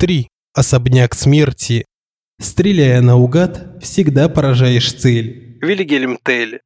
3. Особняк смерти. Стреляя наугад, всегда поражаешь цель. Вильгельм Тель.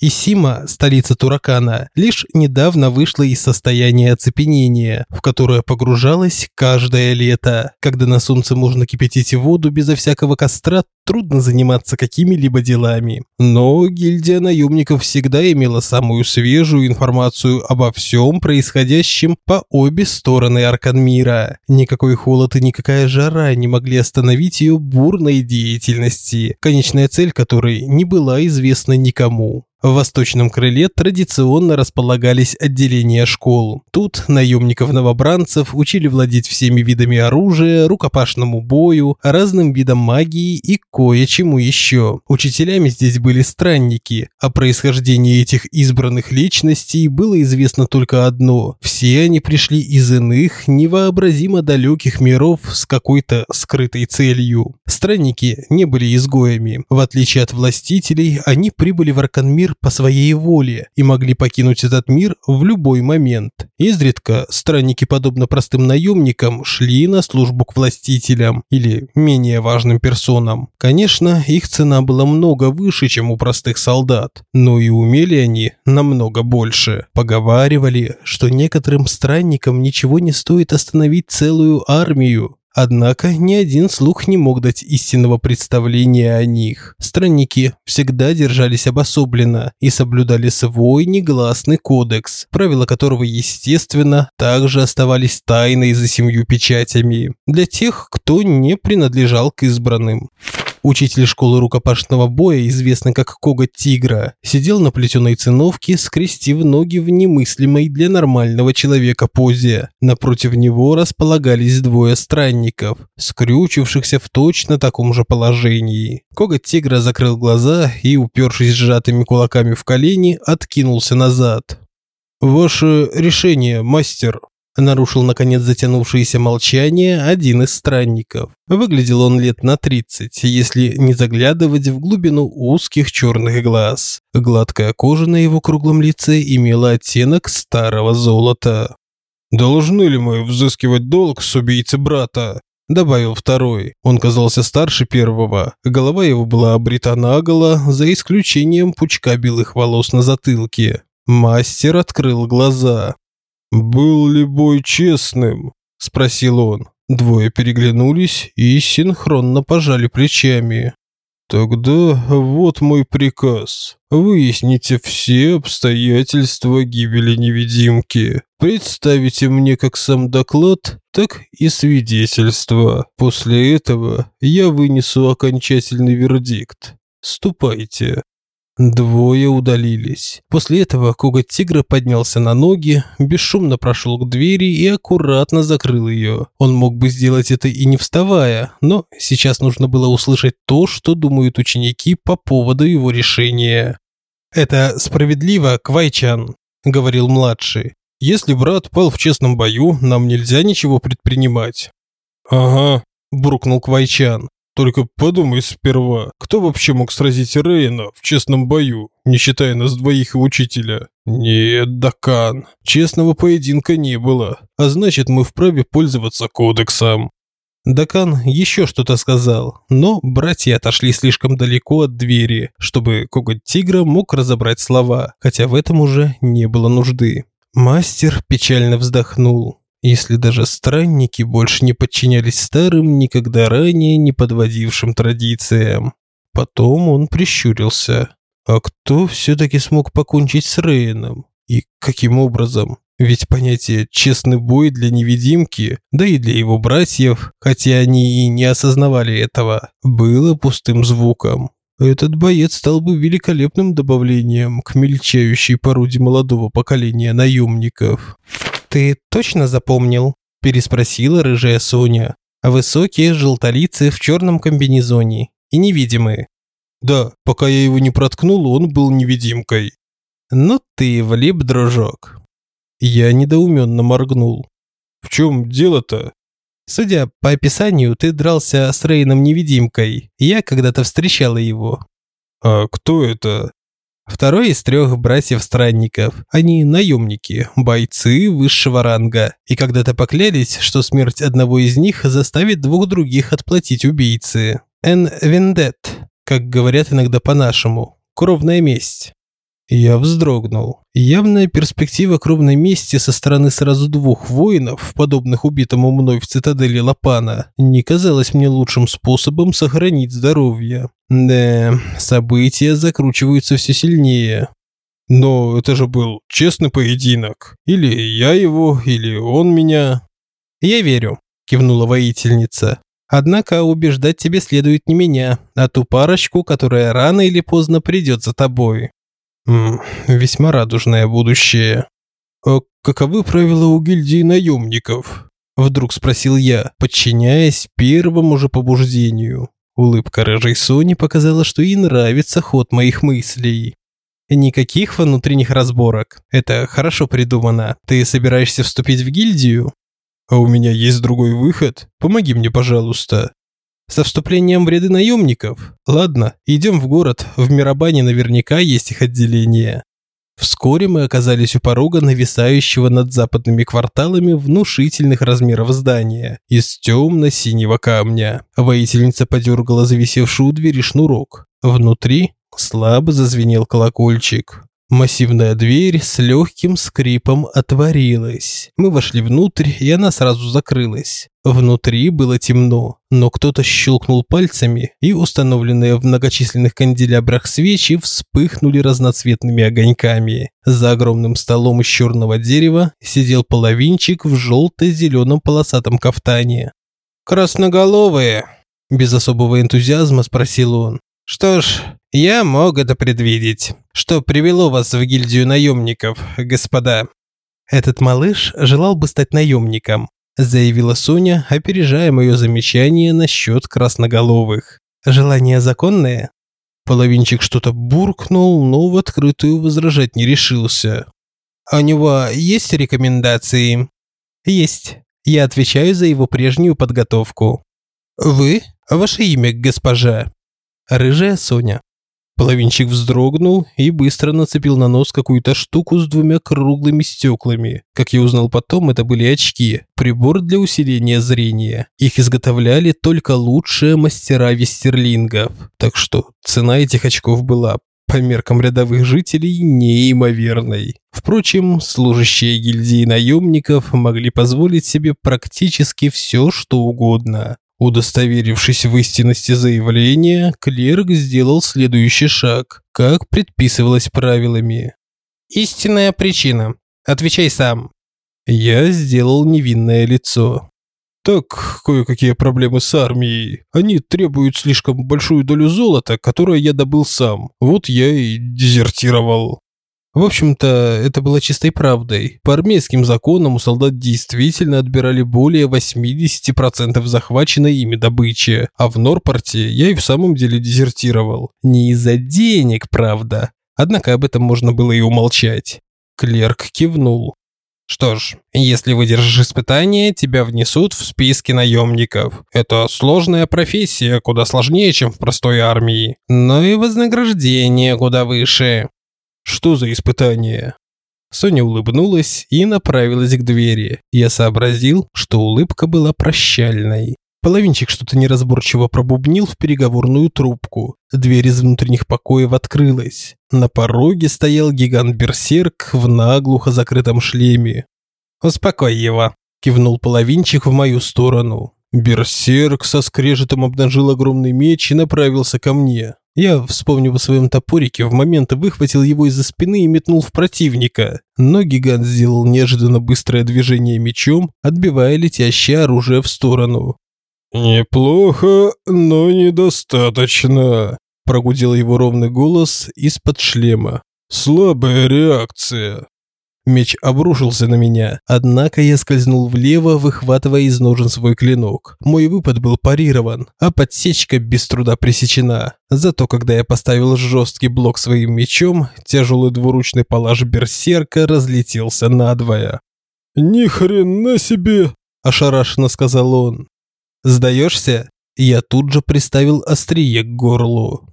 Исима, столица Туракана, лишь недавно вышла из состояния оцепенения, в которое погружалась каждое лето. Когда на солнце можно кипятить воду безо всякого костра, трудно заниматься какими-либо делами. Но гильдия наемников всегда имела самую свежую информацию обо всем происходящем по обе стороны Арканмира. Никакой холод и никакая жара не могли остановить ее бурной деятельности, конечная цель которой не была известна никому. В восточном крыле традиционно располагались отделения школ. Тут наемников-новобранцев учили владеть всеми видами оружия, рукопашному бою, разным видам магии и кое-чему еще. Учителями здесь были странники. О происхождении этих избранных личностей было известно только одно. Все они пришли из иных, невообразимо далеких миров с какой-то скрытой целью. Странники не были изгоями. В отличие от властителей, они прибыли в Арканмир по своей воле и могли покинуть этот мир в любой момент. Изредка странники, подобно простым наемникам, шли на службу к властителям или менее важным персонам. Конечно, их цена была много выше, чем у простых солдат, но и умели они намного больше. Поговаривали, что некоторым странникам ничего не стоит остановить целую армию, Однако ни один слух не мог дать истинного представления о них. Странники всегда держались обособленно и соблюдали свой негласный кодекс, правила которого, естественно, также оставались тайной за семью печатями для тех, кто не принадлежал к избранным. Учитель школы рукопашного боя, известный как Коготь Тигра, сидел на плетеной циновке, скрестив ноги в немыслимой для нормального человека позе. Напротив него располагались двое странников, скрючившихся в точно таком же положении. Коготь Тигра закрыл глаза и, упершись сжатыми кулаками в колени, откинулся назад. «Ваше решение, мастер», Нарушил, наконец, затянувшееся молчание один из странников. Выглядел он лет на 30, если не заглядывать в глубину узких черных глаз. Гладкая кожа на его круглом лице имела оттенок старого золота. «Должны ли мы взыскивать долг с убийцы брата?» Добавил второй. Он казался старше первого. Голова его была обрита наголо, за исключением пучка белых волос на затылке. Мастер открыл глаза. «Был ли бой честным?» – спросил он. Двое переглянулись и синхронно пожали плечами. «Тогда вот мой приказ. Выясните все обстоятельства гибели невидимки. Представите мне как сам доклад, так и свидетельство. После этого я вынесу окончательный вердикт. Ступайте». Двое удалились. После этого коготь тигра поднялся на ноги, бесшумно прошел к двери и аккуратно закрыл ее. Он мог бы сделать это и не вставая, но сейчас нужно было услышать то, что думают ученики по поводу его решения. «Это справедливо, Квайчан», – говорил младший. «Если брат пал в честном бою, нам нельзя ничего предпринимать». «Ага», – буркнул Квайчан. Только подумай сперва, кто вообще мог сразить Рейна в честном бою, не считая нас двоих и учителя? Нет, Дакан, честного поединка не было, а значит мы вправе пользоваться кодексом. Дакан еще что-то сказал, но братья отошли слишком далеко от двери, чтобы коготь тигра мог разобрать слова, хотя в этом уже не было нужды. Мастер печально вздохнул. Если даже странники больше не подчинялись старым, никогда ранее не подводившим традициям. Потом он прищурился. А кто все-таки смог покончить с Рейном? И каким образом? Ведь понятие «честный бой» для невидимки, да и для его братьев, хотя они и не осознавали этого, было пустым звуком. Этот боец стал бы великолепным добавлением к мельчающей породе молодого поколения наемников. «Ты точно запомнил?» – переспросила рыжая Соня. Высокие желтолицы в черном комбинезоне и невидимые. «Да, пока я его не проткнул, он был невидимкой». «Ну ты влип, дружок». Я недоуменно моргнул. «В чем дело-то?» «Судя по описанию, ты дрался с Рейном-невидимкой. Я когда-то встречала его». «А кто это?» Второй из трех братьев-странников. Они наемники, бойцы высшего ранга. И когда-то поклялись, что смерть одного из них заставит двух других отплатить убийце. «Эн вендет», как говорят иногда по-нашему. Кровная месть. Я вздрогнул. Явная перспектива кровной мести со стороны сразу двух воинов, подобных убитому мной в цитадели Лапана, не казалась мне лучшим способом сохранить здоровье. Да, события закручиваются все сильнее. Но это же был честный поединок. Или я его, или он меня. Я верю, кивнула воительница. Однако убеждать тебе следует не меня, а ту парочку, которая рано или поздно придет за тобой. Весьма радужное будущее. А каковы правила у гильдии наемников? Вдруг спросил я, подчиняясь первому же побуждению. Улыбка рыжей Сони показала, что ей нравится ход моих мыслей. Никаких внутренних разборок. Это хорошо придумано. Ты собираешься вступить в гильдию? А у меня есть другой выход. Помоги мне, пожалуйста. Со вступлением в ряды наемников? Ладно, идем в город. В Мирабане наверняка есть их отделение. Вскоре мы оказались у порога нависающего над западными кварталами внушительных размеров здания из темно-синего камня. Воительница подергала зависевшую у двери шнурок. Внутри слабо зазвенел колокольчик. Массивная дверь с легким скрипом отворилась. Мы вошли внутрь, и она сразу закрылась. Внутри было темно, но кто-то щелкнул пальцами, и установленные в многочисленных канделябрах свечи вспыхнули разноцветными огоньками. За огромным столом из черного дерева сидел половинчик в желто-зеленом полосатом кафтане. «Красноголовые?» – без особого энтузиазма спросил он. «Что ж, я мог это предвидеть. Что привело вас в гильдию наемников, господа?» «Этот малыш желал бы стать наемником», заявила Соня, опережая мое замечание насчет красноголовых. «Желание законное?» Половинчик что-то буркнул, но в открытую возражать не решился. «А у него есть рекомендации?» «Есть. Я отвечаю за его прежнюю подготовку». «Вы? Ваше имя, госпожа?» Рыжая Соня. Половинчик вздрогнул и быстро нацепил на нос какую-то штуку с двумя круглыми стеклами. Как я узнал потом, это были очки, прибор для усиления зрения. Их изготовляли только лучшие мастера вестерлингов. Так что цена этих очков была по меркам рядовых жителей неимоверной. Впрочем, служащие гильдии наемников могли позволить себе практически все, что угодно. Удостоверившись в истинности заявления, клерк сделал следующий шаг, как предписывалось правилами. «Истинная причина. Отвечай сам». Я сделал невинное лицо. Так, кое-какие проблемы с армией. Они требуют слишком большую долю золота, которое я добыл сам. Вот я и дезертировал. В общем-то, это было чистой правдой. По армейским законам у солдат действительно отбирали более 80% захваченной ими добычи, а в Норпорте я и в самом деле дезертировал. Не из-за денег, правда. Однако об этом можно было и умолчать. Клерк кивнул. Что ж, если выдержишь испытание, тебя внесут в списки наемников. Это сложная профессия, куда сложнее, чем в простой армии. Но и вознаграждение куда выше. Что за испытание? Соня улыбнулась и направилась к двери. Я сообразил, что улыбка была прощальной. Половинчик что-то неразборчиво пробубнил в переговорную трубку. Дверь из внутренних покоев открылась. На пороге стоял гигант-берсерк в наглухо закрытом шлеме. «Успокой его», – кивнул половинчик в мою сторону. Берсерк со скрежетом обнажил огромный меч и направился ко мне. Я, вспомнив о своем топорике, в момент выхватил его из-за спины и метнул в противника. Но гигант сделал неожиданно быстрое движение мечом, отбивая летящее оружие в сторону. «Неплохо, но недостаточно», – прогудел его ровный голос из-под шлема. «Слабая реакция». Меч обрушился на меня, однако я скользнул влево, выхватывая из ножен свой клинок. Мой выпад был парирован, а подсечка без труда пресечена. Зато когда я поставил жесткий блок своим мечом, тяжелый двуручный палаш берсерка разлетелся надвое. «Ни хрена себе!» – ошарашенно сказал он. «Сдаешься?» Я тут же приставил острие к горлу.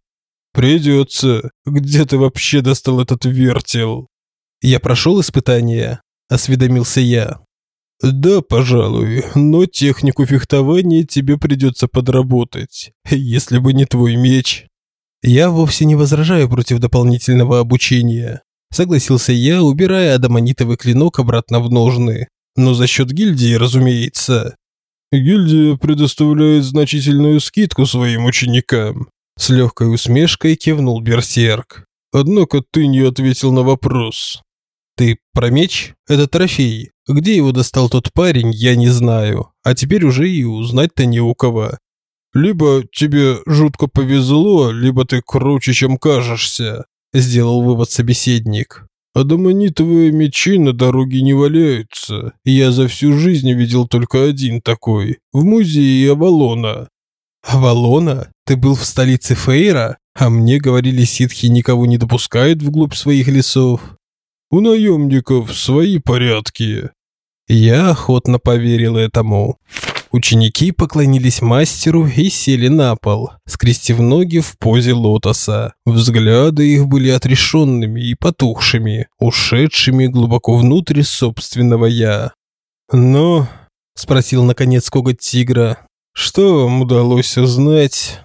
Придется. Где ты вообще достал этот вертел? Я прошел испытание, осведомился я. Да, пожалуй, но технику фехтования тебе придется подработать, если бы не твой меч. Я вовсе не возражаю против дополнительного обучения, согласился я, убирая адамонитовый клинок обратно в ножны. Но за счет гильдии, разумеется. Гильдия предоставляет значительную скидку своим ученикам. С легкой усмешкой кивнул Берсерк. Однако ты не ответил на вопрос. Ты про меч? Это трофей. Где его достал тот парень, я не знаю. А теперь уже и узнать-то не у кого. Либо тебе жутко повезло, либо ты круче, чем кажешься, сделал вывод собеседник. Адамонитовые мечи на дороге не валяются. Я за всю жизнь видел только один такой в музее Авалона. Авалона? Ты был в столице Фейра? А мне говорили, ситхи никого не допускают вглубь своих лесов. У наемников свои порядки. Я охотно поверил этому. Ученики поклонились мастеру и сели на пол, скрестив ноги в позе лотоса. Взгляды их были отрешенными и потухшими, ушедшими глубоко внутрь собственного «я». «Но?» – спросил наконец коготь тигра. «Что вам удалось узнать?»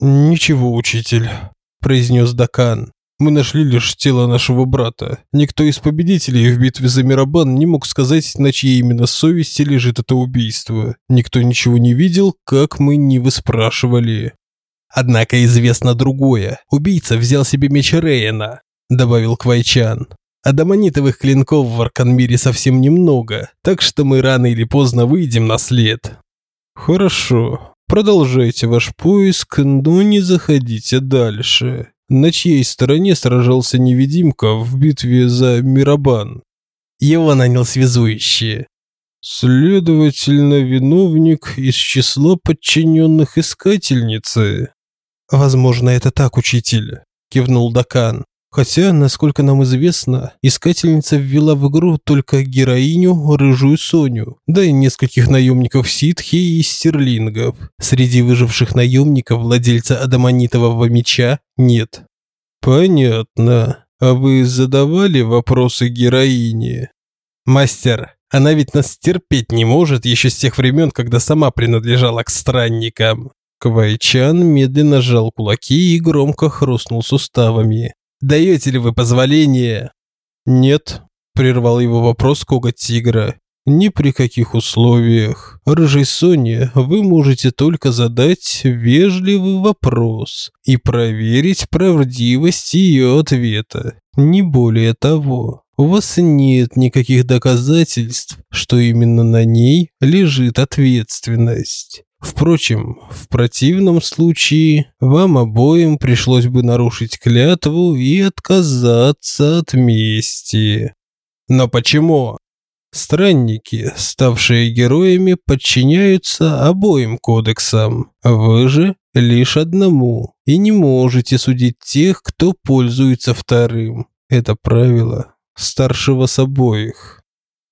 «Ничего, учитель», – произнес Дакан. Мы нашли лишь тело нашего брата. Никто из победителей в битве за Мирабан не мог сказать, на чьей именно совести лежит это убийство. Никто ничего не видел, как мы не выспрашивали. Однако известно другое. Убийца взял себе меч Рейна, добавил Квайчан. А домонитовых клинков в Арканмире совсем немного, так что мы рано или поздно выйдем на след. Хорошо. Продолжайте ваш поиск, но не заходите дальше. На чьей стороне сражался невидимка в битве за Мирабан? Его нанял связующий. Следовательно, виновник из числа подчиненных искательницы. Возможно, это так, учитель, кивнул Дакан. Хотя, насколько нам известно, искательница ввела в игру только героиню Рыжую Соню, да и нескольких наемников ситхи и стерлингов. Среди выживших наемников владельца адамонитового меча нет. Понятно. А вы задавали вопросы героине? Мастер, она ведь нас терпеть не может еще с тех времен, когда сама принадлежала к странникам. Квайчан медленно сжал кулаки и громко хрустнул суставами. Даете ли вы позволение? Нет, прервал его вопрос коготь тигра. Ни при каких условиях. Рыжей Соне вы можете только задать вежливый вопрос и проверить правдивость ее ответа. Не более того. У вас нет никаких доказательств, что именно на ней лежит ответственность. Впрочем, в противном случае вам обоим пришлось бы нарушить клятву и отказаться от мести. Но почему? Странники, ставшие героями, подчиняются обоим кодексам. Вы же лишь одному и не можете судить тех, кто пользуется вторым. Это правило старшего с обоих.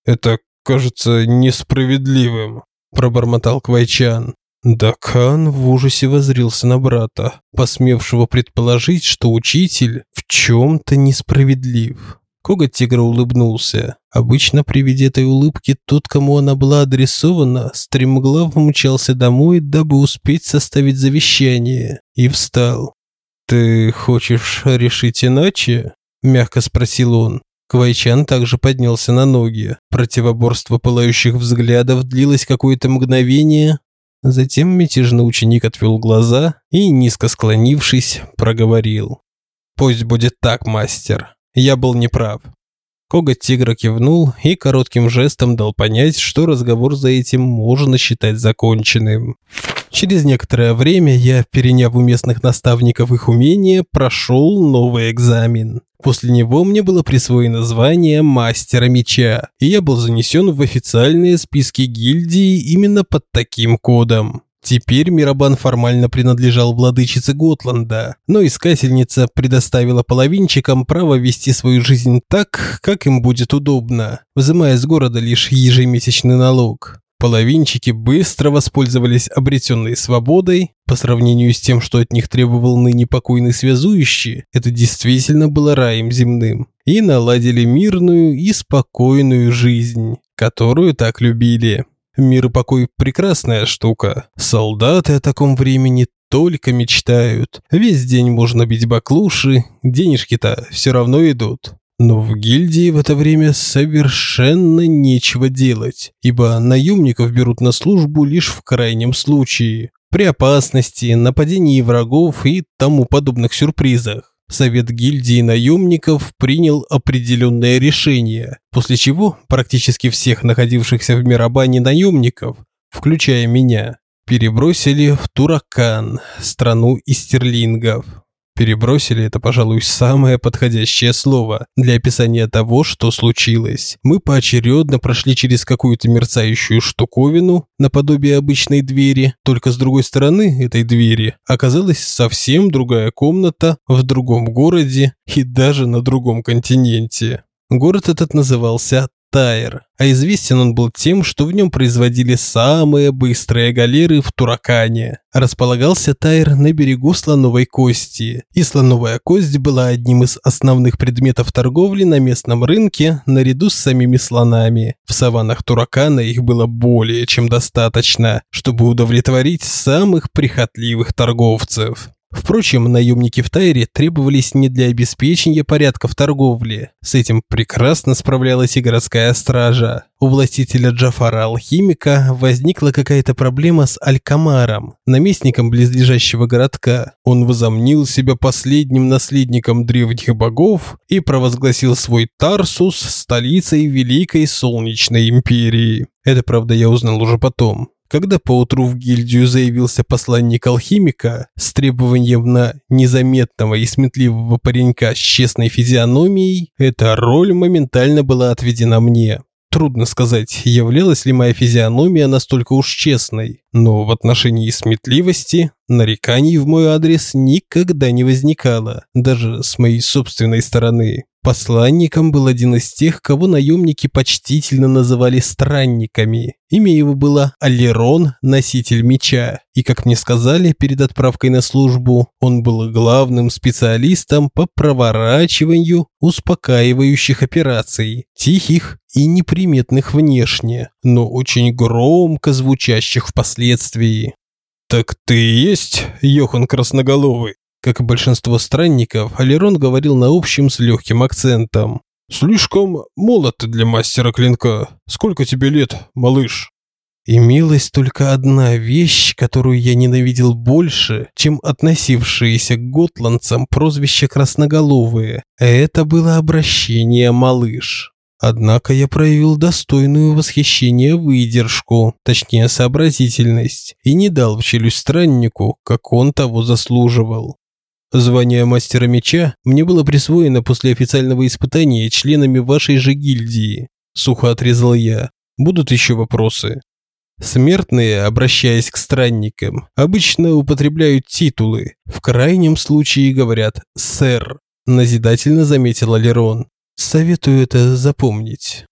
Это кажется несправедливым пробормотал Квайчан. Дакан в ужасе возрился на брата, посмевшего предположить, что учитель в чем-то несправедлив. Коготь тигра улыбнулся. Обычно при виде этой улыбки тот, кому она была адресована, стремглав мчался домой, дабы успеть составить завещание, и встал. «Ты хочешь решить иначе?» – мягко спросил он. Квайчан также поднялся на ноги. Противоборство пылающих взглядов длилось какое-то мгновение. Затем мятежный ученик отвел глаза и, низко склонившись, проговорил. «Пусть будет так, мастер. Я был неправ. Коготь тигра кивнул и коротким жестом дал понять, что разговор за этим можно считать законченным. Через некоторое время я, переняв у местных наставников их умения, прошел новый экзамен. После него мне было присвоено звание мастера меча, и я был занесен в официальные списки гильдии именно под таким кодом. Теперь Мирабан формально принадлежал владычице Готланда, но искательница предоставила половинчикам право вести свою жизнь так, как им будет удобно, взимая с города лишь ежемесячный налог. Половинчики быстро воспользовались обретенной свободой. По сравнению с тем, что от них требовал ныне покойный связующий, это действительно было раем земным. И наладили мирную и спокойную жизнь, которую так любили. Мир и покой – прекрасная штука. Солдаты о таком времени только мечтают. Весь день можно бить баклуши, денежки-то все равно идут. Но в гильдии в это время совершенно нечего делать, ибо наемников берут на службу лишь в крайнем случае, при опасности, нападении врагов и тому подобных сюрпризах. Совет гильдии наемников принял определенное решение, после чего практически всех находившихся в Мирабане наемников, включая меня, перебросили в Туракан, страну истерлингов. Перебросили это, пожалуй, самое подходящее слово для описания того, что случилось. Мы поочередно прошли через какую-то мерцающую штуковину наподобие обычной двери, только с другой стороны этой двери оказалась совсем другая комната в другом городе и даже на другом континенте. Город этот назывался Тайр, а известен он был тем, что в нем производили самые быстрые галеры в Туракане. Располагался Тайр на берегу Слоновой Кости, и Слоновая Кость была одним из основных предметов торговли на местном рынке наряду с самими слонами. В саваннах Туракана их было более чем достаточно, чтобы удовлетворить самых прихотливых торговцев. Впрочем, наемники в Тайре требовались не для обеспечения порядка в торговле. С этим прекрасно справлялась и городская стража. У властителя Джафара Алхимика возникла какая-то проблема с Алькамаром, наместником близлежащего городка. Он возомнил себя последним наследником древних богов и провозгласил свой Тарсус столицей Великой Солнечной Империи. Это, правда, я узнал уже потом. Когда поутру в гильдию заявился посланник алхимика с требованием на незаметного и сметливого паренька с честной физиономией, эта роль моментально была отведена мне. Трудно сказать, являлась ли моя физиономия настолько уж честной, но в отношении сметливости нареканий в мой адрес никогда не возникало, даже с моей собственной стороны. Посланником был один из тех, кого наемники почтительно называли странниками. Имя его было Алерон, носитель меча, и, как мне сказали перед отправкой на службу, он был главным специалистом по проворачиванию успокаивающих операций, тихих и неприметных внешне, но очень громко звучащих впоследствии. «Так ты есть Йохан Красноголовый?» Как и большинство странников, Алерон говорил на общем с легким акцентом. «Слишком молод для мастера клинка. Сколько тебе лет, малыш?» Имелась только одна вещь, которую я ненавидел больше, чем относившиеся к готландцам прозвище «красноголовые». Это было обращение «малыш». Однако я проявил достойную восхищение выдержку, точнее сообразительность, и не дал в челюсть страннику, как он того заслуживал. Звание мастера меча мне было присвоено после официального испытания членами вашей же гильдии. Сухо отрезал я. Будут еще вопросы. Смертные, обращаясь к странникам, обычно употребляют титулы. В крайнем случае говорят «сэр», назидательно заметил Алерон. Советую это запомнить.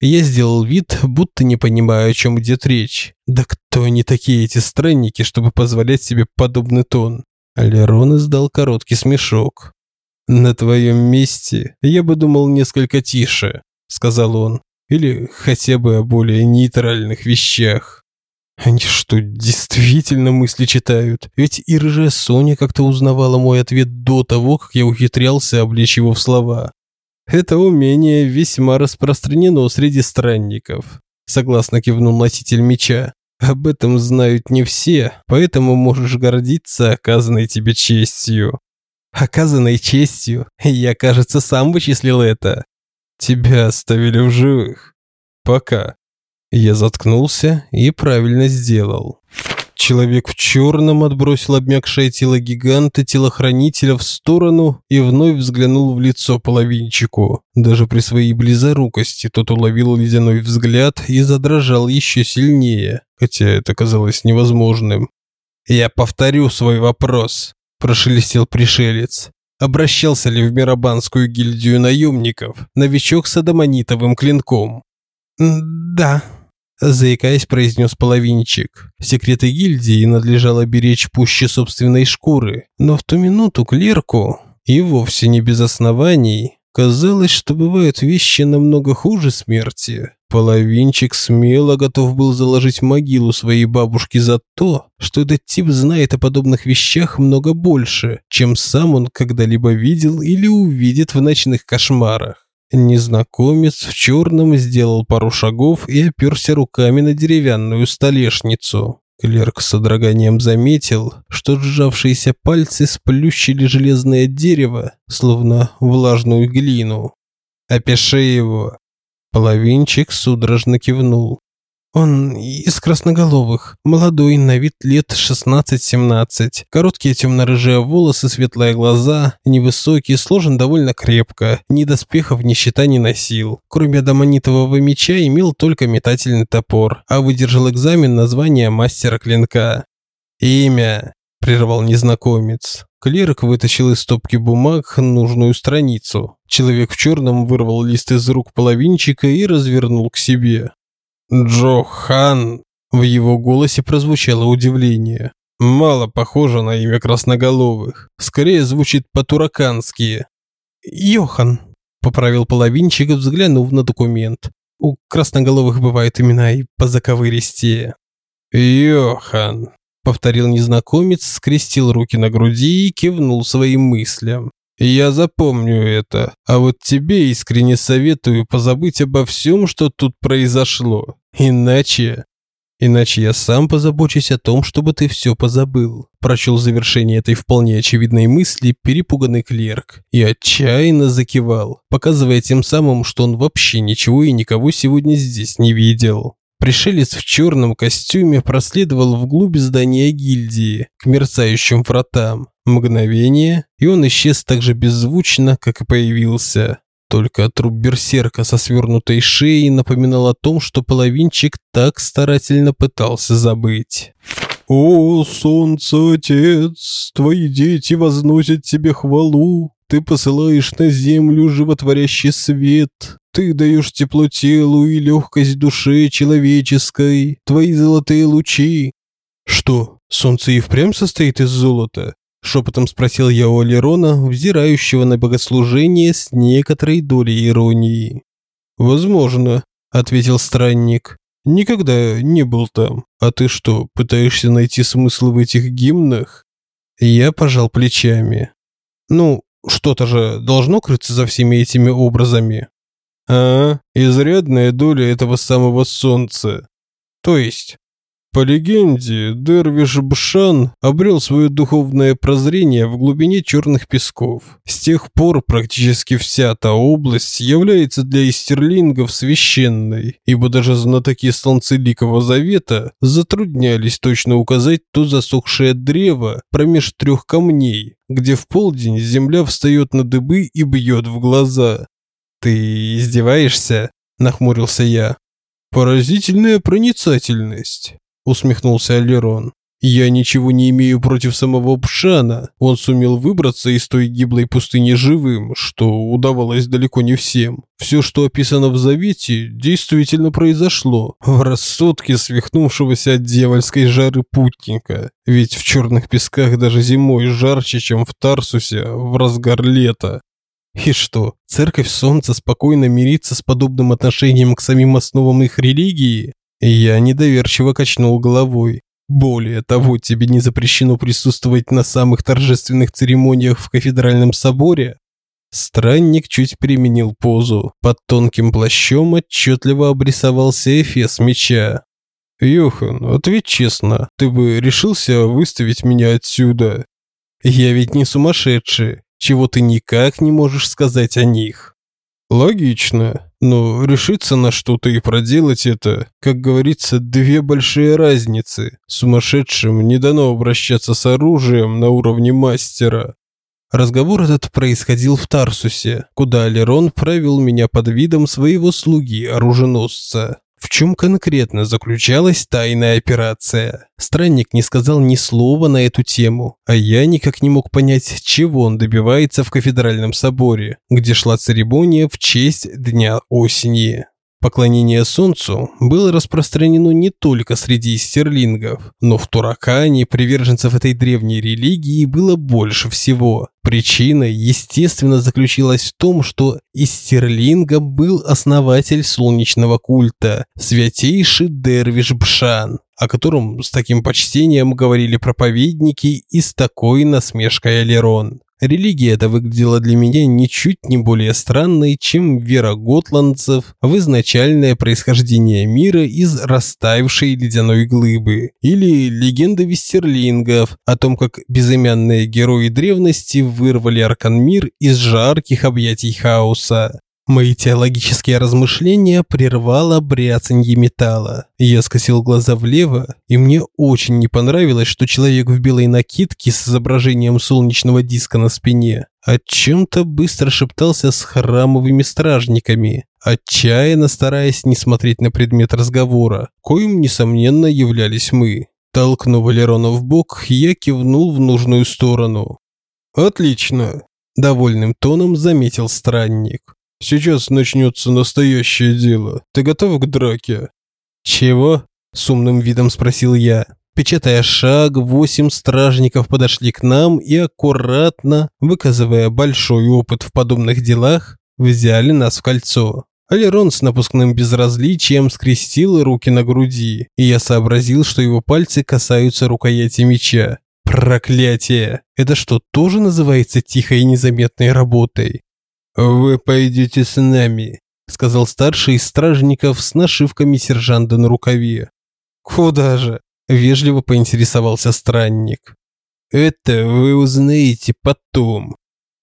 Я сделал вид, будто не понимаю, о чем идет речь. Да кто они такие эти странники, чтобы позволять себе подобный тон? Алерон издал короткий смешок. «На твоем месте я бы думал несколько тише», – сказал он. «Или хотя бы о более нейтральных вещах». Они что, действительно мысли читают? Ведь и рыжая Соня как-то узнавала мой ответ до того, как я ухитрялся облечь его в слова. Это умение весьма распространено среди странников, согласно кивнул носитель меча. Об этом знают не все, поэтому можешь гордиться оказанной тебе честью. Оказанной честью? Я, кажется, сам вычислил это. Тебя оставили в живых. Пока. Я заткнулся и правильно сделал. Человек в черном отбросил обмякшее тело гиганта телохранителя в сторону и вновь взглянул в лицо половинчику. Даже при своей близорукости тот уловил ледяной взгляд и задрожал еще сильнее, хотя это казалось невозможным. «Я повторю свой вопрос», – прошелестел пришелец. Обращался ли в Мирабанскую гильдию наемников новичок с адамонитовым клинком? «Да», заикаясь, произнес половинчик. Секреты гильдии надлежало беречь пуще собственной шкуры, но в ту минуту клерку, и вовсе не без оснований, казалось, что бывают вещи намного хуже смерти. Половинчик смело готов был заложить могилу своей бабушки за то, что этот тип знает о подобных вещах много больше, чем сам он когда-либо видел или увидит в ночных кошмарах. Незнакомец в черном сделал пару шагов и оперся руками на деревянную столешницу. Клерк с содроганием заметил, что сжавшиеся пальцы сплющили железное дерево, словно влажную глину. «Опиши его!» Половинчик судорожно кивнул. Он из красноголовых, молодой, на вид лет 16-17. Короткие темно-рыжие волосы, светлые глаза, невысокий, сложен довольно крепко. Ни доспехов, ни щита не носил. Кроме адамонитового меча имел только метательный топор, а выдержал экзамен на звание мастера клинка. «Имя», – прервал незнакомец. Клерк вытащил из стопки бумаг нужную страницу. Человек в черном вырвал лист из рук половинчика и развернул к себе. Джохан. В его голосе прозвучало удивление. Мало похоже на имя красноголовых. Скорее звучит по-туракански. Йохан, поправил половинчик, взглянув на документ. У красноголовых бывают имена и по заковыристее. Йохан, повторил незнакомец, скрестил руки на груди и кивнул своим мыслям. Я запомню это, а вот тебе искренне советую позабыть обо всем, что тут произошло. Иначе... Иначе я сам позабочусь о том, чтобы ты все позабыл. Прочел завершение этой вполне очевидной мысли перепуганный клерк и отчаянно закивал, показывая тем самым, что он вообще ничего и никого сегодня здесь не видел. Пришелец в черном костюме проследовал вглубь здания гильдии, к мерцающим вратам. Мгновение, и он исчез так же беззвучно, как и появился. Только труп берсерка со свернутой шеей напоминал о том, что половинчик так старательно пытался забыть. «О, солнце, отец, твои дети возносят тебе хвалу, ты посылаешь на землю животворящий свет, ты даешь тепло телу и легкость душе человеческой, твои золотые лучи. Что, солнце и впрямь состоит из золота? Шепотом спросил я у Алерона, взирающего на богослужение с некоторой долей иронии. «Возможно», – ответил странник. «Никогда не был там. А ты что, пытаешься найти смысл в этих гимнах?» Я пожал плечами. «Ну, что-то же должно крыться за всеми этими образами. А, изрядная доля этого самого солнца. То есть, по легенде, Дервиш Бшан обрел свое духовное прозрение в глубине черных песков. С тех пор практически вся та область является для истерлингов священной, ибо даже знатоки Солнцеликого Завета затруднялись точно указать то засохшее древо промеж трех камней, где в полдень земля встает на дыбы и бьет в глаза. «Ты издеваешься?» – нахмурился я. «Поразительная проницательность», – усмехнулся Алерон. «Я ничего не имею против самого Пшана. Он сумел выбраться из той гиблой пустыни живым, что удавалось далеко не всем. Все, что описано в Завете, действительно произошло. В рассудке свихнувшегося от дьявольской жары путника. Ведь в черных песках даже зимой жарче, чем в Тарсусе в разгар лета. И что, церковь солнца спокойно мирится с подобным отношением к самим основам их религии? Я недоверчиво качнул головой. Более того, тебе не запрещено присутствовать на самых торжественных церемониях в кафедральном соборе. Странник чуть применил позу. Под тонким плащом отчетливо обрисовался эфес меча. «Йохан, ответь честно, ты бы решился выставить меня отсюда?» «Я ведь не сумасшедший чего ты никак не можешь сказать о них. Логично, но решиться на что-то и проделать это, как говорится, две большие разницы. Сумасшедшим не дано обращаться с оружием на уровне мастера. Разговор этот происходил в Тарсусе, куда Алерон провел меня под видом своего слуги-оруженосца. В чем конкретно заключалась тайная операция? Странник не сказал ни слова на эту тему, а я никак не мог понять, чего он добивается в кафедральном соборе, где шла церемония в честь Дня осени. Поклонение солнцу было распространено не только среди стерлингов, но в Туракане приверженцев этой древней религии было больше всего. Причина, естественно, заключалась в том, что из Стерлинга был основатель солнечного культа, святейший Дервиш Бшан, о котором с таким почтением говорили проповедники и с такой насмешкой Алерон. Религия эта выглядела для меня ничуть не более странной, чем вера готландцев в изначальное происхождение мира из растаявшей ледяной глыбы, или легенда вестерлингов о том, как безымянные герои древности вырвали Арканмир из жарких объятий хаоса. Мои теологические размышления прервало бряцанье металла. Я скосил глаза влево, и мне очень не понравилось, что человек в белой накидке с изображением солнечного диска на спине о чем-то быстро шептался с храмовыми стражниками, отчаянно стараясь не смотреть на предмет разговора, коим, несомненно, являлись мы. Толкнув Валерона в бок, я кивнул в нужную сторону. «Отлично!» – довольным тоном заметил странник. Сейчас начнется настоящее дело. Ты готов к драке?» «Чего?» – с умным видом спросил я. Печатая шаг, восемь стражников подошли к нам и аккуратно, выказывая большой опыт в подобных делах, взяли нас в кольцо. Алерон с напускным безразличием скрестил руки на груди, и я сообразил, что его пальцы касаются рукояти меча. Проклятие! Это что, тоже называется тихой и незаметной работой? «Вы пойдете с нами», – сказал старший из стражников с нашивками сержанта на рукаве. «Куда же?» – вежливо поинтересовался странник. «Это вы узнаете потом».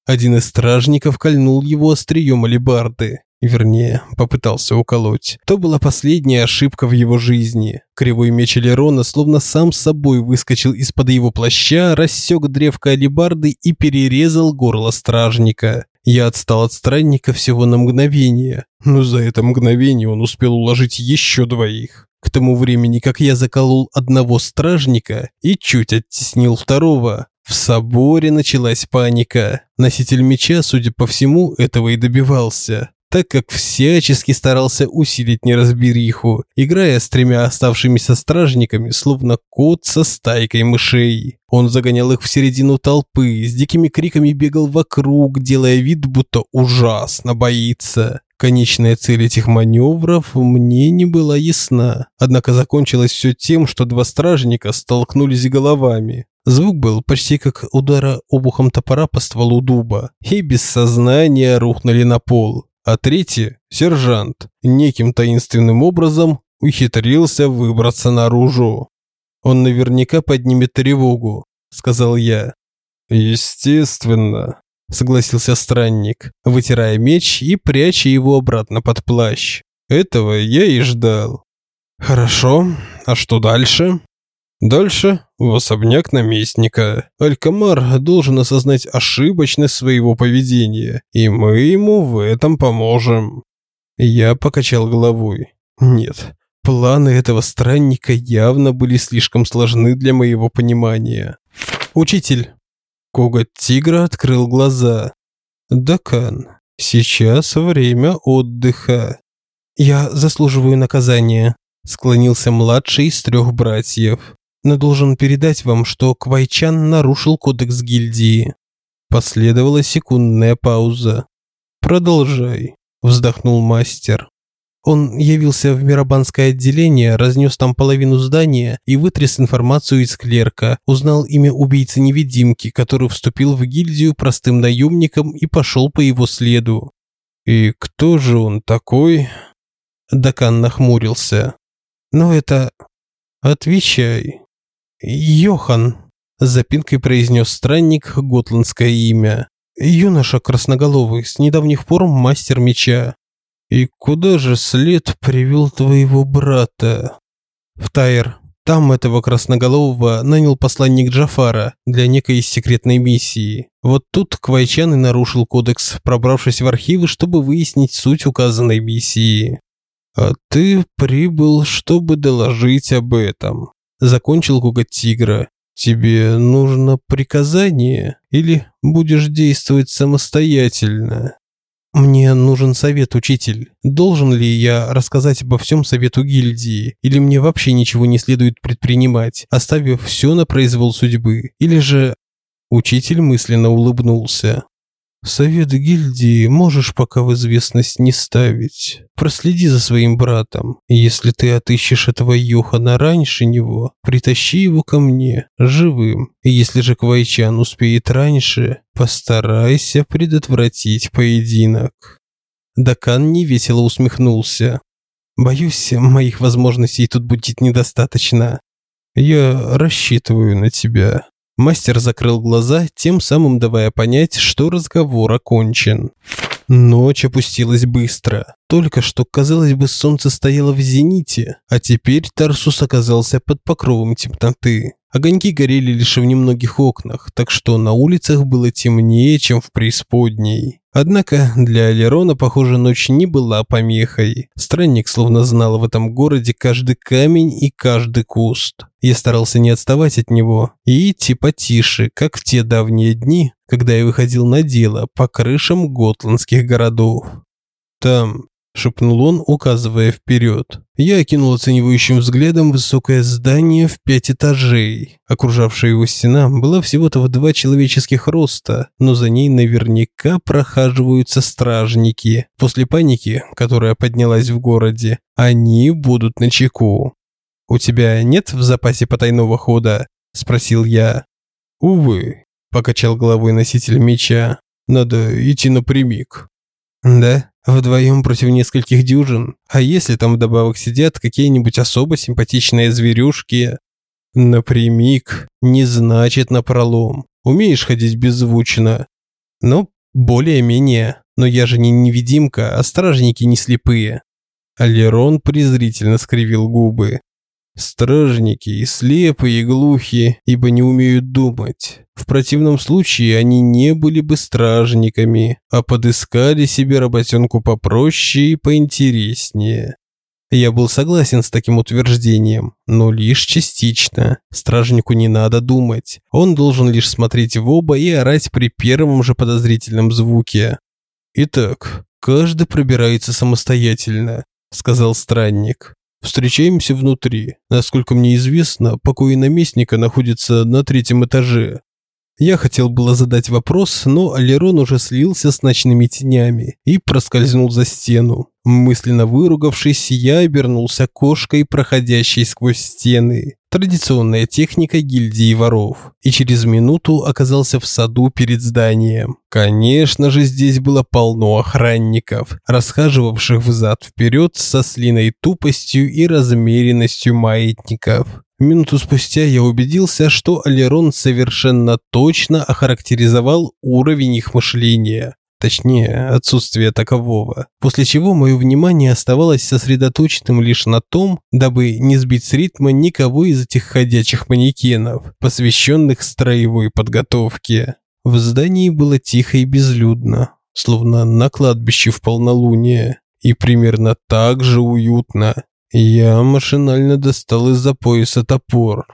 Один из стражников кольнул его острием алебарды. Вернее, попытался уколоть. То была последняя ошибка в его жизни. Кривой меч Элерона словно сам собой выскочил из-под его плаща, рассек древко алебарды и перерезал горло стражника. Я отстал от странника всего на мгновение, но за это мгновение он успел уложить еще двоих. К тому времени, как я заколол одного стражника и чуть оттеснил второго, в соборе началась паника. Носитель меча, судя по всему, этого и добивался так как всячески старался усилить неразбериху, играя с тремя оставшимися стражниками, словно кот со стайкой мышей. Он загонял их в середину толпы, с дикими криками бегал вокруг, делая вид, будто ужасно боится. Конечная цель этих маневров мне не была ясна. Однако закончилось все тем, что два стражника столкнулись головами. Звук был почти как удара обухом топора по стволу дуба, и без сознания рухнули на пол а третий, сержант, неким таинственным образом ухитрился выбраться наружу. Он наверняка поднимет тревогу, сказал я. Естественно, согласился странник, вытирая меч и пряча его обратно под плащ. Этого я и ждал. Хорошо, а что дальше? Дальше в особняк наместника. Алькамар должен осознать ошибочность своего поведения, и мы ему в этом поможем. Я покачал головой. Нет, планы этого странника явно были слишком сложны для моего понимания. Учитель. Коготь тигра открыл глаза. Дакан, сейчас время отдыха. Я заслуживаю наказания, склонился младший из трех братьев но должен передать вам, что Квайчан нарушил кодекс гильдии». Последовала секундная пауза. «Продолжай», – вздохнул мастер. Он явился в Мирабанское отделение, разнес там половину здания и вытряс информацию из клерка, узнал имя убийцы-невидимки, который вступил в гильдию простым наемником и пошел по его следу. «И кто же он такой?» Дакан нахмурился. «Но это...» «Отвечай», «Йохан», – запинкой произнес странник готландское имя. «Юноша красноголовый, с недавних пор мастер меча». «И куда же след привел твоего брата?» «В Тайр. Там этого красноголового нанял посланник Джафара для некой секретной миссии. Вот тут Квайчан и нарушил кодекс, пробравшись в архивы, чтобы выяснить суть указанной миссии. А ты прибыл, чтобы доложить об этом закончил коготь тигра. Тебе нужно приказание или будешь действовать самостоятельно? Мне нужен совет, учитель. Должен ли я рассказать обо всем совету гильдии? Или мне вообще ничего не следует предпринимать, оставив все на произвол судьбы? Или же... Учитель мысленно улыбнулся. Совет гильдии можешь пока в известность не ставить. Проследи за своим братом. Если ты отыщешь этого Юхана раньше него, притащи его ко мне, живым. Если же Квайчан успеет раньше, постарайся предотвратить поединок. Дакан невесело усмехнулся. Боюсь, моих возможностей тут будет недостаточно. Я рассчитываю на тебя. Мастер закрыл глаза, тем самым давая понять, что разговор окончен. Ночь опустилась быстро. Только что, казалось бы, солнце стояло в зените, а теперь Тарсус оказался под покровом темноты. Огоньки горели лишь в немногих окнах, так что на улицах было темнее, чем в преисподней. Однако для Алерона, похоже, ночь не была помехой. Странник словно знал в этом городе каждый камень и каждый куст. Я старался не отставать от него и идти потише, как в те давние дни, когда я выходил на дело по крышам готландских городов. Там, шепнул он, указывая вперед. Я окинул оценивающим взглядом высокое здание в пять этажей. Окружавшая его стена была всего-то в два человеческих роста, но за ней наверняка прохаживаются стражники. После паники, которая поднялась в городе, они будут на чеку. «У тебя нет в запасе потайного хода?» – спросил я. «Увы», – покачал головой носитель меча. «Надо идти напрямик». «Да?» Вдвоем против нескольких дюжин. А если там вдобавок сидят какие-нибудь особо симпатичные зверюшки? Напрямик не значит напролом. Умеешь ходить беззвучно? Ну, более-менее. Но я же не невидимка, а стражники не слепые. Алерон презрительно скривил губы. Стражники и слепые, и глухие, ибо не умеют думать. В противном случае они не были бы стражниками, а подыскали себе работенку попроще и поинтереснее. Я был согласен с таким утверждением, но лишь частично. Стражнику не надо думать. Он должен лишь смотреть в оба и орать при первом же подозрительном звуке. Итак, каждый пробирается самостоятельно, сказал странник. Встречаемся внутри. Насколько мне известно, покои наместника находятся на третьем этаже. Я хотел было задать вопрос, но Алерон уже слился с ночными тенями и проскользнул за стену. Мысленно выругавшись, я обернулся кошкой, проходящей сквозь стены. Традиционная техника гильдии воров. И через минуту оказался в саду перед зданием. Конечно же, здесь было полно охранников, расхаживавших взад-вперед со слиной тупостью и размеренностью маятников. Минуту спустя я убедился, что Алерон совершенно точно охарактеризовал уровень их мышления. Точнее, отсутствие такового. После чего мое внимание оставалось сосредоточенным лишь на том, дабы не сбить с ритма никого из этих ходячих манекенов, посвященных строевой подготовке. В здании было тихо и безлюдно, словно на кладбище в полнолуние. И примерно так же уютно, я машинально достал из-за пояса топор.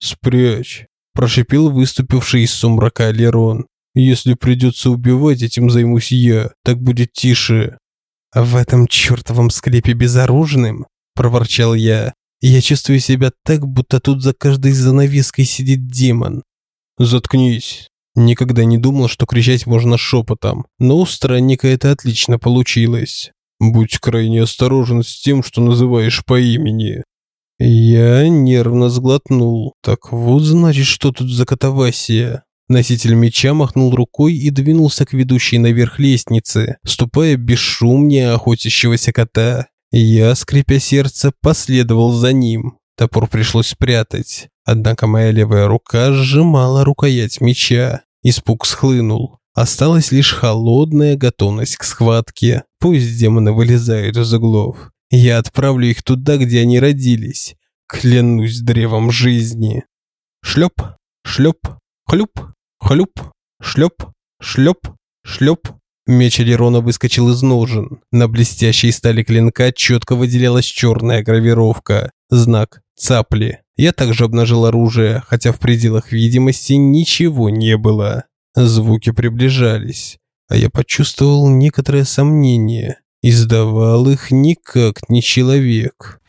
«Спрячь», – прошипел выступивший из сумрака Алерон. «Если придется убивать, этим займусь я, так будет тише». «В этом чертовом склепе безоружным?» – проворчал я. «Я чувствую себя так, будто тут за каждой занавеской сидит демон». «Заткнись». Никогда не думал, что кричать можно шепотом, но у странника это отлично получилось. Будь крайне осторожен с тем, что называешь по имени. Я нервно сглотнул. Так вот, значит, что тут за катавасия. Носитель меча махнул рукой и двинулся к ведущей наверх лестнице, ступая бесшумнее охотящегося кота. Я, скрипя сердце, последовал за ним. Топор пришлось спрятать. Однако моя левая рука сжимала рукоять меча. Испуг схлынул. Осталась лишь холодная готовность к схватке. Пусть демоны вылезают из углов. Я отправлю их туда, где они родились. Клянусь древом жизни. Шлеп, шлеп, хлюп, хлюп, шлеп, шлеп, шлеп. Меч Алерона выскочил из ножен. На блестящей стали клинка четко выделялась черная гравировка. Знак цапли. Я также обнажил оружие, хотя в пределах видимости ничего не было. Звуки приближались. а я почувствовал некоторое сомнение. Издавал их никак не человек.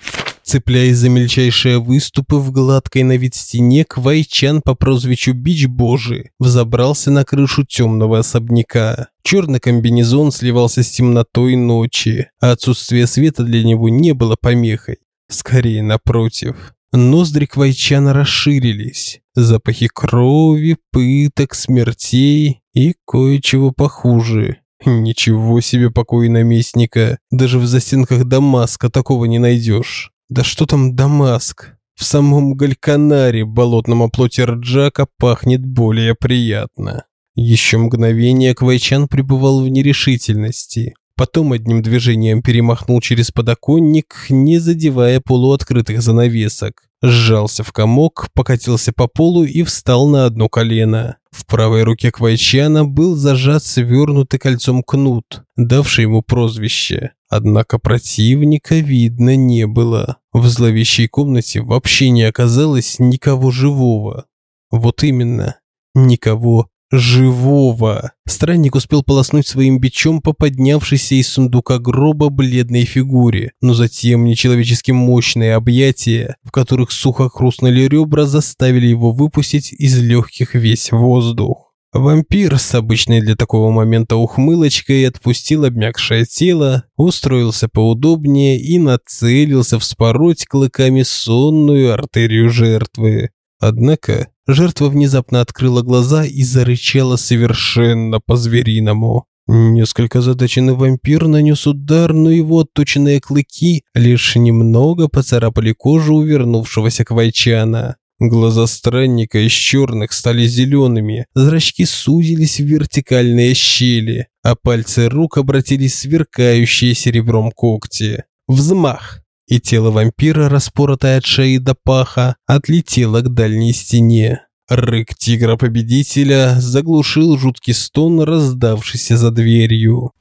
Цепляясь за мельчайшие выступы в гладкой на вид стене, Квайчан по прозвищу Бич Божий взобрался на крышу темного особняка. Черный комбинезон сливался с темнотой ночи, а отсутствие света для него не было помехой. Скорее, напротив. Ноздри Квайчана расширились. Запахи крови, пыток, смертей и кое-чего похуже. Ничего себе покой наместника. Даже в застенках Дамаска такого не найдешь. Да что там Дамаск? В самом Гальканаре, болотном оплоте Рджака, пахнет более приятно. Еще мгновение Квайчан пребывал в нерешительности. Потом одним движением перемахнул через подоконник, не задевая полуоткрытых занавесок. Сжался в комок, покатился по полу и встал на одно колено. В правой руке Квайчана был зажат свернутый кольцом кнут, давший ему прозвище. Однако противника видно не было. В зловещей комнате вообще не оказалось никого живого. Вот именно, никого живого. Странник успел полоснуть своим бичом по поднявшейся из сундука гроба бледной фигуре, но затем нечеловечески мощные объятия, в которых сухо хрустнули ребра, заставили его выпустить из легких весь воздух. Вампир с обычной для такого момента ухмылочкой отпустил обмякшее тело, устроился поудобнее и нацелился вспороть клыками сонную артерию жертвы. Однако жертва внезапно открыла глаза и зарычала совершенно по-звериному. Несколько задаченный вампир нанес удар, но его отточенные клыки лишь немного поцарапали кожу увернувшегося квайчана. Глаза странника из черных стали зелеными, зрачки сузились в вертикальные щели, а пальцы рук обратились в сверкающие серебром когти. Взмах! И тело вампира, распоротое от шеи до паха, отлетело к дальней стене. Рык тигра-победителя заглушил жуткий стон, раздавшийся за дверью.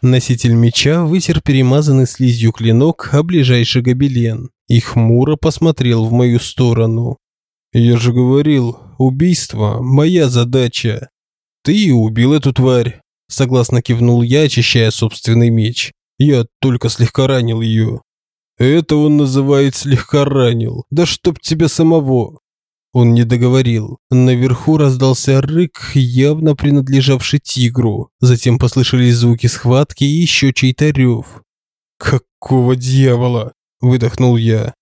Носитель меча вытер перемазанный слизью клинок о ближайший гобелен и хмуро посмотрел в мою сторону. «Я же говорил, убийство – моя задача. Ты убил эту тварь», – согласно кивнул я, очищая собственный меч. «Я только слегка ранил ее». «Это он называет слегка ранил. Да чтоб тебя самого!» Он не договорил. Наверху раздался рык, явно принадлежавший тигру. Затем послышались звуки схватки и еще чей-то рев. «Какого дьявола?» – выдохнул я.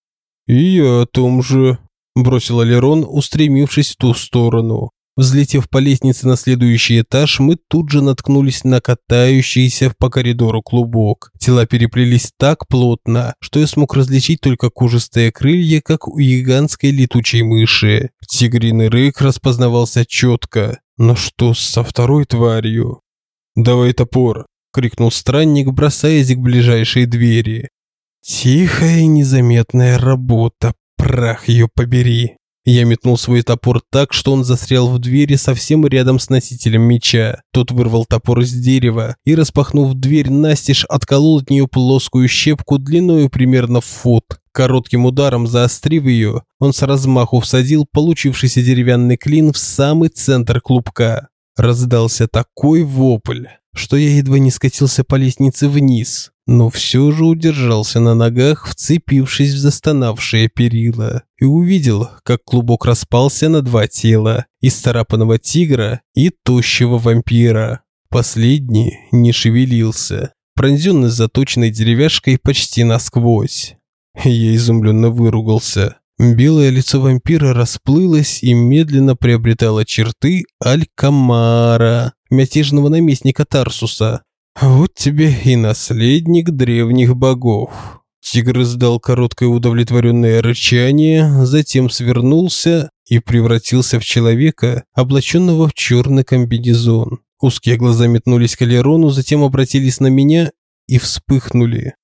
«И я о том же», бросил Алерон, устремившись в ту сторону. Взлетев по лестнице на следующий этаж, мы тут же наткнулись на катающийся по коридору клубок. Тела переплелись так плотно, что я смог различить только кожистые крылья, как у гигантской летучей мыши. Тигриный рык распознавался четко. Но что со второй тварью? «Давай топор!» – крикнул странник, бросаясь к ближайшей двери. Тихая и незаметная работа, Прах ее побери. Я метнул свой топор так, что он застрял в двери совсем рядом с носителем меча. Тот вырвал топор из дерева и, распахнув дверь настежь, отколол от нее плоскую щепку длиною примерно в фут. Коротким ударом заострив ее, он с размаху всадил получившийся деревянный клин в самый центр клубка. Раздался такой вопль, что я едва не скатился по лестнице вниз но все же удержался на ногах, вцепившись в застонавшие перила, и увидел, как клубок распался на два тела – исцарапанного тигра и тощего вампира. Последний не шевелился, пронзенный заточенной деревяшкой почти насквозь. Я изумленно выругался. Белое лицо вампира расплылось и медленно приобретало черты Алькамара, мятежного наместника Тарсуса, вот тебе и наследник древних богов. Тигр издал короткое удовлетворенное рычание, затем свернулся и превратился в человека, облаченного в черный комбинезон. Узкие глаза метнулись к Алерону, затем обратились на меня и вспыхнули.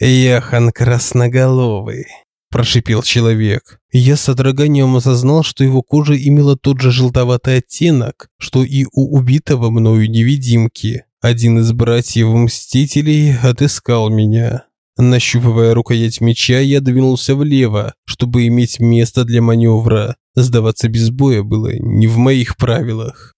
«Яхан красноголовый», – прошипел человек. Я с содроганием осознал, что его кожа имела тот же желтоватый оттенок, что и у убитого мною невидимки. Один из братьев-мстителей отыскал меня. Нащупывая рукоять меча, я двинулся влево, чтобы иметь место для маневра. Сдаваться без боя было не в моих правилах.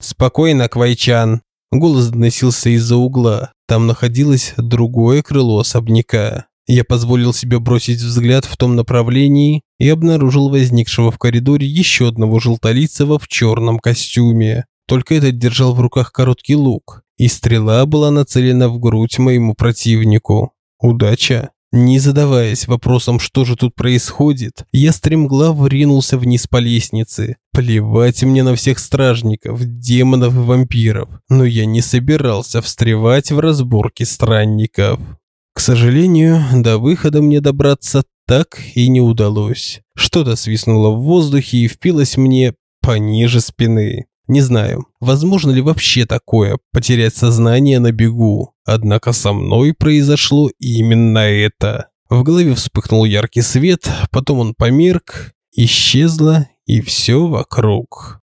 «Спокойно, Квайчан!» Голос доносился из-за угла. Там находилось другое крыло особняка. Я позволил себе бросить взгляд в том направлении и обнаружил возникшего в коридоре еще одного желтолицего в черном костюме. Только этот держал в руках короткий лук, и стрела была нацелена в грудь моему противнику. Удача. Не задаваясь вопросом, что же тут происходит, я стремглав ринулся вниз по лестнице. Плевать мне на всех стражников, демонов и вампиров, но я не собирался встревать в разборки странников. К сожалению, до выхода мне добраться так и не удалось. Что-то свистнуло в воздухе и впилось мне пониже спины. Не знаю, возможно ли вообще такое потерять сознание на бегу. Однако со мной произошло именно это. В голове вспыхнул яркий свет, потом он померк, исчезло и все вокруг.